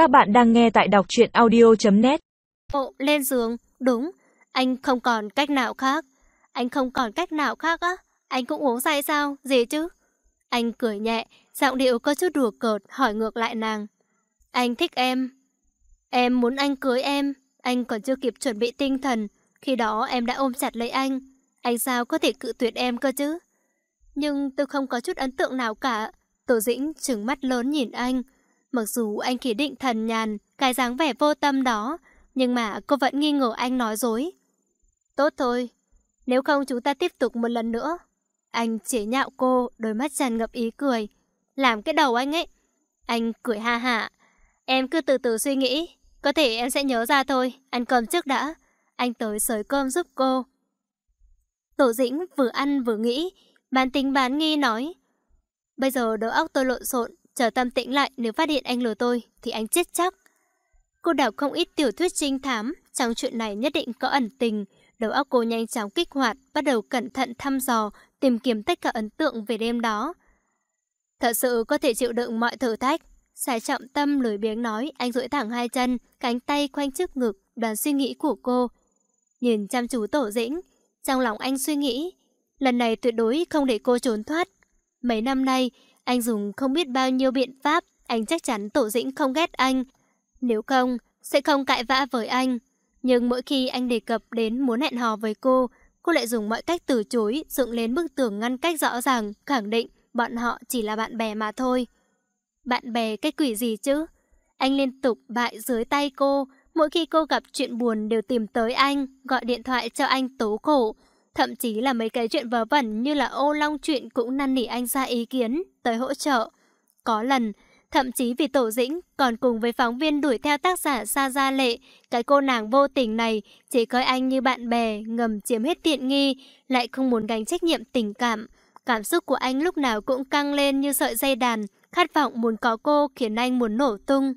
Các bạn đang nghe tại đọc truyện audio.net Bộ lên giường, đúng, anh không còn cách nào khác. Anh không còn cách nào khác á? Anh cũng uống say sao? Gì chứ? Anh cười nhẹ, giọng điệu có chút đùa cợt hỏi ngược lại nàng. Anh thích em. Em muốn anh cưới em. Anh còn chưa kịp chuẩn bị tinh thần. Khi đó em đã ôm chặt lấy anh. Anh sao có thể cự tuyệt em cơ chứ? Nhưng tôi không có chút ấn tượng nào cả. Tổ dĩnh trừng mắt lớn nhìn anh. Mặc dù anh chỉ định thần nhàn, cái dáng vẻ vô tâm đó, nhưng mà cô vẫn nghi ngờ anh nói dối. Tốt thôi, nếu không chúng ta tiếp tục một lần nữa. Anh chế nhạo cô, đôi mắt tràn ngập ý cười. Làm cái đầu anh ấy. Anh cười ha hạ. Em cứ từ từ suy nghĩ, có thể em sẽ nhớ ra thôi, ăn cơm trước đã. Anh tới sới cơm giúp cô. Tổ dĩnh vừa ăn vừa nghĩ, bán tính bán nghi nói. Bây giờ đầu óc tôi lộn xộn, chờ tâm tĩnh lại nếu phát hiện anh lừa tôi thì anh chết chắc. Cô đọc không ít tiểu thuyết trinh thám, trong chuyện này nhất định có ẩn tình. Đầu óc cô nhanh chóng kích hoạt, bắt đầu cẩn thận thăm dò, tìm kiếm tất cả ấn tượng về đêm đó. Thật sự có thể chịu đựng mọi thử thách. Sài trọng tâm lười biếng nói, anh duỗi thẳng hai chân, cánh tay khoanh trước ngực, đoàn suy nghĩ của cô. Nhìn chăm chú tổ dĩnh, trong lòng anh suy nghĩ, lần này tuyệt đối không để cô trốn thoát. Mấy năm nay, anh dùng không biết bao nhiêu biện pháp, anh chắc chắn tổ dĩnh không ghét anh. Nếu không, sẽ không cãi vã với anh. Nhưng mỗi khi anh đề cập đến muốn hẹn hò với cô, cô lại dùng mọi cách từ chối, dựng lên bức tường ngăn cách rõ ràng, khẳng định bọn họ chỉ là bạn bè mà thôi. Bạn bè cái quỷ gì chứ? Anh liên tục bại dưới tay cô, mỗi khi cô gặp chuyện buồn đều tìm tới anh, gọi điện thoại cho anh tố khổ. Thậm chí là mấy cái chuyện vớ vẩn như là ô long chuyện cũng năn nỉ anh ra ý kiến, tới hỗ trợ. Có lần, thậm chí vì Tổ Dĩnh còn cùng với phóng viên đuổi theo tác giả Sa Gia Lệ, cái cô nàng vô tình này chỉ coi anh như bạn bè, ngầm chiếm hết tiện nghi, lại không muốn gánh trách nhiệm tình cảm. Cảm xúc của anh lúc nào cũng căng lên như sợi dây đàn, khát vọng muốn có cô khiến anh muốn nổ tung.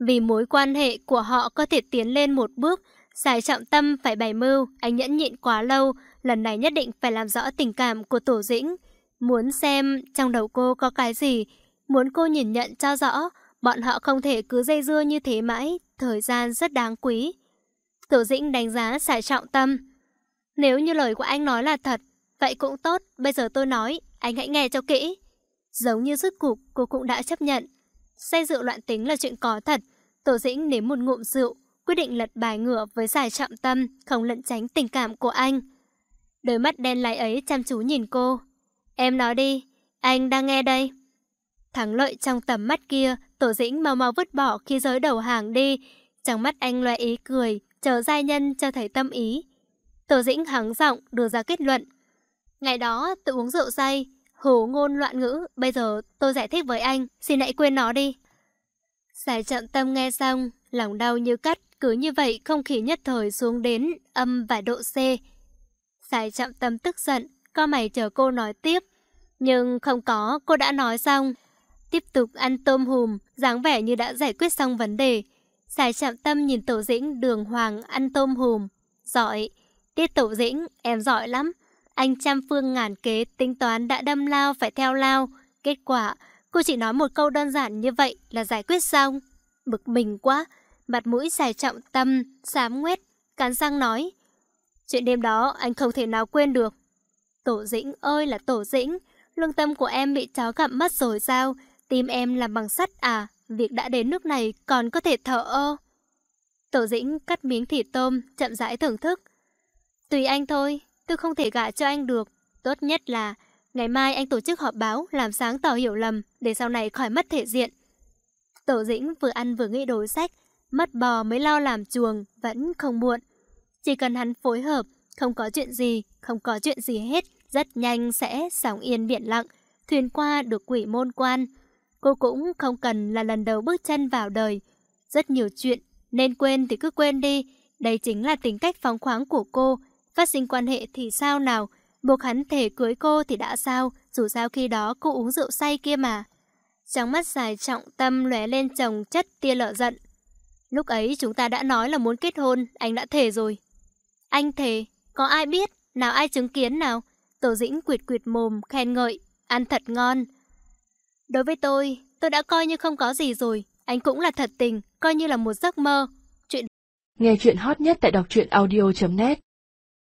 Vì mối quan hệ của họ có thể tiến lên một bước, Giải trọng tâm phải bày mưu, anh nhẫn nhịn quá lâu, lần này nhất định phải làm rõ tình cảm của Tổ Dĩnh. Muốn xem trong đầu cô có cái gì, muốn cô nhìn nhận cho rõ, bọn họ không thể cứ dây dưa như thế mãi, thời gian rất đáng quý. Tổ Dĩnh đánh giá Giải trọng tâm. Nếu như lời của anh nói là thật, vậy cũng tốt, bây giờ tôi nói, anh hãy nghe cho kỹ. Giống như rứt cục, cô cũng đã chấp nhận. Say rượu loạn tính là chuyện có thật. Tổ Dĩnh nếm một ngụm rượu, quyết định lật bài ngựa với giải trọng tâm, không lẫn tránh tình cảm của anh. Đôi mắt đen láy ấy chăm chú nhìn cô. Em nói đi, anh đang nghe đây. Thắng lợi trong tầm mắt kia, tổ dĩnh mau mau vứt bỏ khi giới đầu hàng đi. Trong mắt anh loe ý cười, chờ giai nhân cho thấy tâm ý. Tổ dĩnh hắng giọng đưa ra kết luận. Ngày đó tự uống rượu say, hồ ngôn loạn ngữ, bây giờ tôi giải thích với anh, xin hãy quên nó đi. Giải trọng tâm nghe xong, lòng đau như cắt, cứ như vậy không khí nhất thời xuống đến âm vài độ C. Giải trọng tâm tức giận, co mày chờ cô nói tiếp. Nhưng không có, cô đã nói xong. Tiếp tục ăn tôm hùm, dáng vẻ như đã giải quyết xong vấn đề. Giải trọng tâm nhìn tổ dĩnh đường hoàng ăn tôm hùm. Giỏi. Tiết tổ dĩnh, em giỏi lắm. Anh trăm phương ngàn kế tính toán đã đâm lao phải theo lao. Kết quả, cô chỉ nói một câu đơn giản như vậy là giải quyết xong. Bực mình quá mặt mũi dài trọng tâm, xám ngoét, cắn răng nói. Chuyện đêm đó anh không thể nào quên được. Tổ dĩnh ơi là tổ dĩnh, lương tâm của em bị chó gặm mất rồi sao? Tim em làm bằng sắt à? Việc đã đến nước này còn có thể thở ơ. Tổ dĩnh cắt miếng thịt tôm, chậm rãi thưởng thức. Tùy anh thôi, tôi không thể gả cho anh được. Tốt nhất là ngày mai anh tổ chức họp báo làm sáng tỏ hiểu lầm để sau này khỏi mất thể diện. Tổ dĩnh vừa ăn vừa nghĩ đối sách, Mất bò mới lo làm chuồng, vẫn không muộn. Chỉ cần hắn phối hợp, không có chuyện gì, không có chuyện gì hết, rất nhanh sẽ sóng yên biển lặng, thuyền qua được quỷ môn quan. Cô cũng không cần là lần đầu bước chân vào đời. Rất nhiều chuyện, nên quên thì cứ quên đi. Đây chính là tính cách phóng khoáng của cô. Phát sinh quan hệ thì sao nào? Buộc hắn thể cưới cô thì đã sao? Dù sao khi đó cô uống rượu say kia mà. Trong mắt dài trọng tâm lóe lên chồng chất tia lợ giận. Lúc ấy chúng ta đã nói là muốn kết hôn, anh đã thề rồi. Anh thề, có ai biết, nào ai chứng kiến nào? Tổ dĩnh quyệt quyệt mồm, khen ngợi, ăn thật ngon. Đối với tôi, tôi đã coi như không có gì rồi. anh cũng là thật tình, coi như là một giấc mơ. chuyện Nghe chuyện hot nhất tại đọc truyện audio.net